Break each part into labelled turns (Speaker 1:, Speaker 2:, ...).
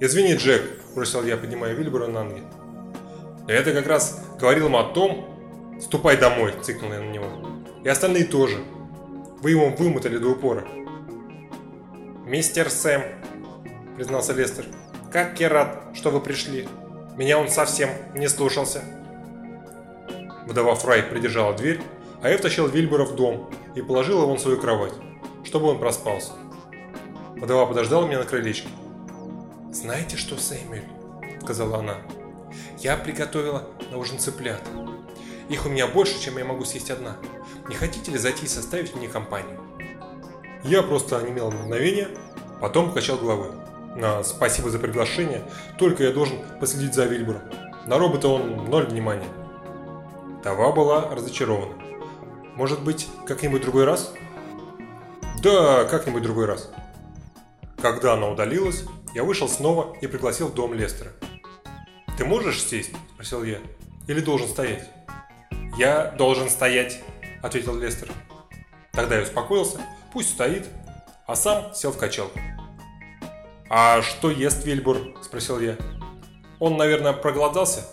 Speaker 1: «Извини, Джек», – бросил я, поднимая Вильбора на ноги. «Но это как раз говорил ему о том...» «Ступай домой», – цикнул я на него. «И остальные тоже. Вы его вымотали до упора».
Speaker 2: «Мистер Сэм», – признался Лестер, – «как я рад, что вы пришли. Меня он совсем не слушался».
Speaker 1: Вдова Фрай придержала дверь, а я втащил Вильбора в дом и положил его на свою кровать, чтобы он проспался. Вдова подождала меня на крылечке.
Speaker 3: «Знаете что, Сэмюэль?» – сказала она. «Я приготовила на ужин цыплят. Их у меня больше, чем я могу съесть одна. Не хотите ли зайти и составить мне компанию?»
Speaker 1: Я просто онемел мгновение, потом покачал головой. А, спасибо за приглашение, только я должен последить за Вильбором. На робота он ноль внимания. Това была разочарована. Может быть, как-нибудь другой раз? Да, как-нибудь другой раз. Когда она удалилась, я вышел снова и пригласил в дом Лестера. «Ты можешь сесть?» – спросил я. «Или должен стоять?»
Speaker 2: «Я должен стоять», – ответил Лестер.
Speaker 1: Тогда я успокоился, пусть стоит, а сам сел в качалку. «А что ест Вильбур?» – спросил я. «Он, наверное, проголодался?»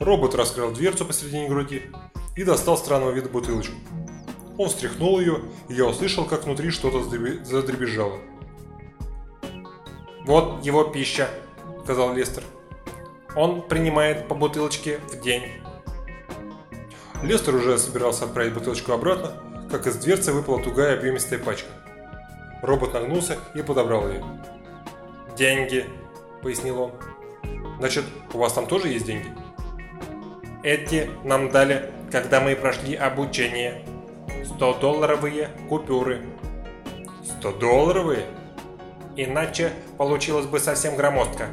Speaker 1: Робот раскрыл дверцу посередине груди и достал странного вида бутылочку. Он встряхнул ее, и я услышал, как внутри что-то задребезжало.
Speaker 2: «Вот его пища», – сказал Лестер. «Он принимает по бутылочке в день».
Speaker 1: Лестер уже собирался отправить бутылочку обратно, как из дверцы выпала тугая объемистая пачка. Робот нагнулся и подобрал ее.
Speaker 2: «Деньги», – пояснил он.
Speaker 1: «Значит, у вас там тоже есть деньги?»
Speaker 2: «Эти нам дали, когда мы прошли обучение. 100-долларовые купюры».
Speaker 1: «100-долларовые?»
Speaker 2: Иначе получилось бы совсем громоздко.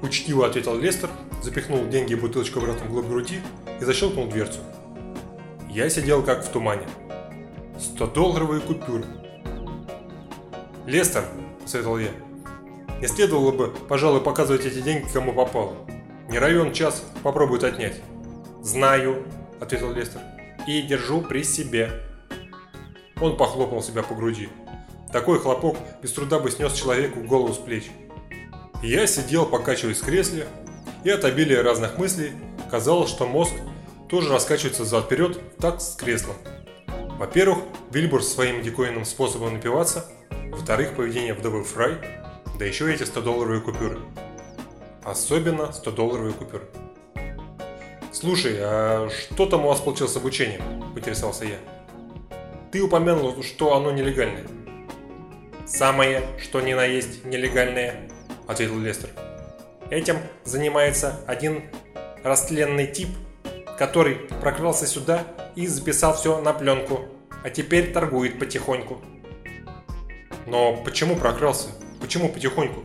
Speaker 1: Учтиво ответил Лестер, запихнул деньги и бутылочку обратно в глубь груди и защелкнул дверцу. Я сидел как в тумане. 100-долларовые купюры. «Лестер», – посоветовал я, – «не следовало бы, пожалуй, показывать эти деньги кому попало. Не равен час попробует отнять».
Speaker 2: «Знаю», – ответил Лестер, – «и держу при себе».
Speaker 1: Он похлопал себя по груди. Такой хлопок без труда бы снес человеку голову с плеч. Я сидел, покачиваясь в кресле, и от обилия разных мыслей казалось, что мозг тоже раскачивается зад-вперед так с креслом. Во-первых, Вильбур своим диковинным способом напиваться, во-вторых, поведение вдовы Фрай, да еще эти 100-долларовые купюры. Особенно 100-долларовые купюры. «Слушай, а что там у вас получилось с обучением?» – поинтересовался я. «Ты упомянул, что оно нелегальное».
Speaker 2: «Самое, что ни на есть нелегальное», – ответил Лестер. «Этим занимается один растленный тип, который прокрался сюда и записал все на пленку, а теперь торгует потихоньку».
Speaker 1: «Но почему прокрался? Почему потихоньку?»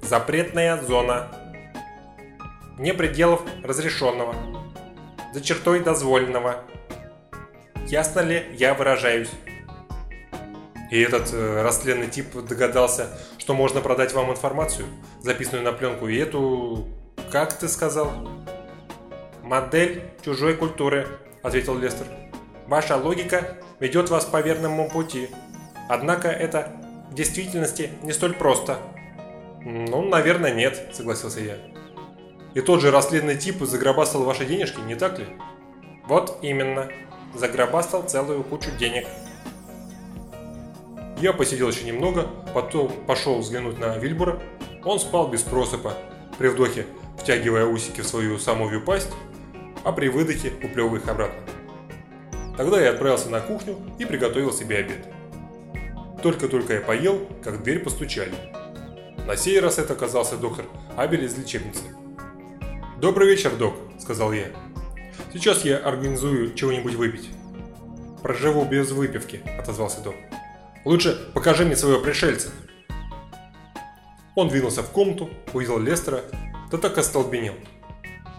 Speaker 2: «Запретная зона. Вне пределов разрешенного. За чертой дозволенного. Ясно ли я выражаюсь?»
Speaker 1: И этот э, растленный тип догадался, что можно продать вам информацию, записанную на пленку, и эту... Как ты сказал?
Speaker 2: «Модель чужой культуры», — ответил Лестер. «Ваша логика ведет вас по верному пути. Однако это в действительности не столь просто».
Speaker 1: «Ну, наверное, нет», — согласился я. «И тот же растленный тип загробастал ваши денежки, не так ли?»
Speaker 2: «Вот именно. Загробастал целую кучу денег».
Speaker 1: Я посидел еще немного, потом пошел взглянуть на Вильбура. Он спал без просыпа, при вдохе втягивая усики в свою самовью пасть, а при выдохе уплевывая их обратно. Тогда я отправился на кухню и приготовил себе обед. Только-только я поел, как в дверь постучали. На сей раз это оказался доктор Абель из лечебницы. «Добрый вечер, док», – сказал я. «Сейчас я организую чего-нибудь выпить». «Проживу без выпивки», – отозвался док. Лучше покажи мне своего пришельца. Он двинулся в комнату, увидел Лестера, да так остолбенел.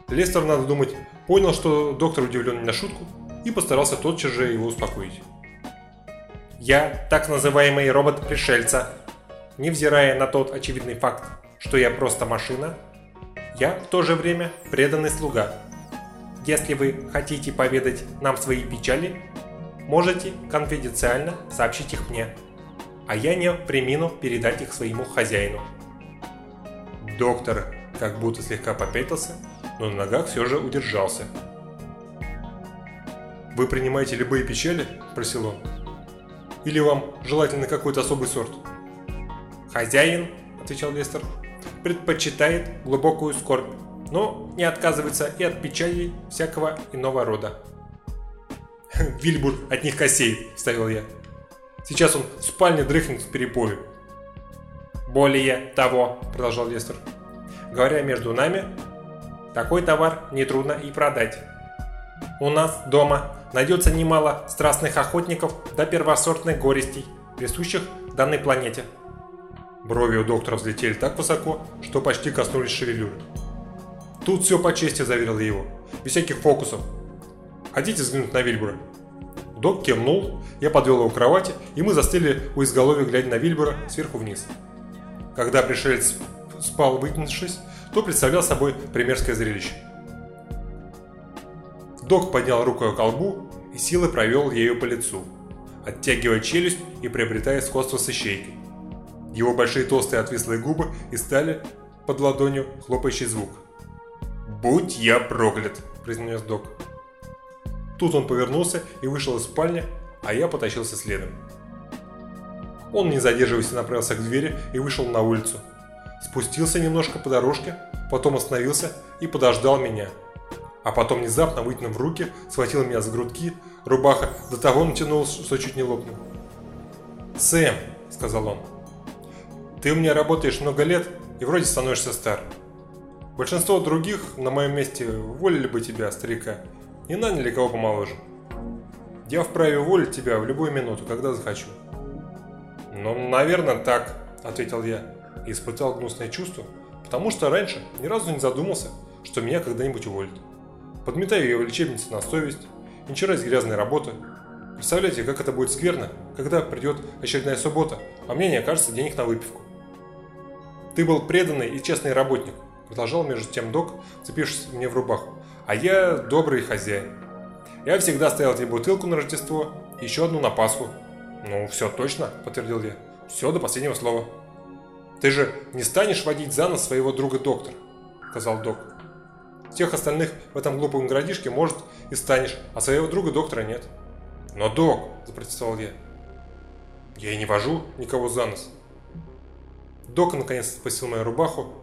Speaker 1: Лестер, надо думать, понял, что доктор удивлен на шутку, и постарался тотчас же его успокоить.
Speaker 2: «Я так называемый робот пришельца. Невзирая на тот очевидный факт, что я просто машина, я в то же время преданный слуга. Если вы хотите поведать нам свои печали, можете конфиденциально сообщить их мне, а я не примину передать их своему хозяину.
Speaker 1: Доктор как будто слегка попятился, но на ногах все же удержался. «Вы принимаете любые печали?» – спросил он. «Или вам желательно какой-то особый сорт?»
Speaker 2: «Хозяин», – отвечал Лестер, – «предпочитает глубокую скорбь, но не отказывается и от печалей всякого иного рода».
Speaker 1: «Вильбур от них косеет», – вставил я. «Сейчас он в спальне дрыхнет в перепое».
Speaker 2: «Более того», – продолжал Лестер, – «говоря между нами, такой товар нетрудно и продать. У нас дома найдется немало страстных охотников до первосортных горестей, присущих данной планете».
Speaker 1: Брови у доктора взлетели так высоко, что почти коснулись шевелюры. «Тут все по чести», – заверил его. «Без всяких фокусов. Хотите взглянуть на Вильбура?» Док кивнул, я подвел его к кровати, и мы застыли у изголовья, глядя на Вильбура сверху вниз. Когда пришелец спал вытянувшись, то представлял собой примерское зрелище. Док поднял рукой к колбу и силой провел ею по лицу, оттягивая челюсть и приобретая сходство с ищейкой. Его большие толстые отвислые губы и стали под ладонью хлопающий звук. «Будь я проклят!» – произнес док. Тут он повернулся и вышел из спальни, а я потащился следом. Он, не задерживаясь, направился к двери и вышел на улицу. Спустился немножко по дорожке, потом остановился и подождал меня. А потом внезапно, вытянув руки, схватил меня за грудки, рубаха до того натянулась, что чуть не лопнул. «Сэм», — сказал он, — «ты у меня работаешь много лет и вроде становишься стар. Большинство других на моем месте уволили бы тебя, старика, и наняли кого помоложе. Я вправе уволить тебя в любую минуту, когда захочу. «Ну, наверное, так», – ответил я и испытал гнусное чувство, потому что раньше ни разу не задумался, что меня когда-нибудь уволят. Подметаю ее в лечебнице на совесть, вчера из грязной работы. Представляете, как это будет скверно, когда придет очередная суббота, а мне не окажется денег на выпивку. «Ты был преданный и честный работник», – продолжал между тем док, цепившись мне в рубаху, – «а я добрый хозяин. Я всегда ставил тебе бутылку на Рождество, еще одну на Пасху, «Ну, все точно», – подтвердил я. «Все до последнего слова». «Ты же не станешь водить за нос своего друга-доктора», – сказал док. «Всех остальных в этом глупом городишке, может, и станешь, а своего друга-доктора нет». «Но, док», – запротестовал я. «Я и не вожу никого за нос». Док наконец спасил мою рубаху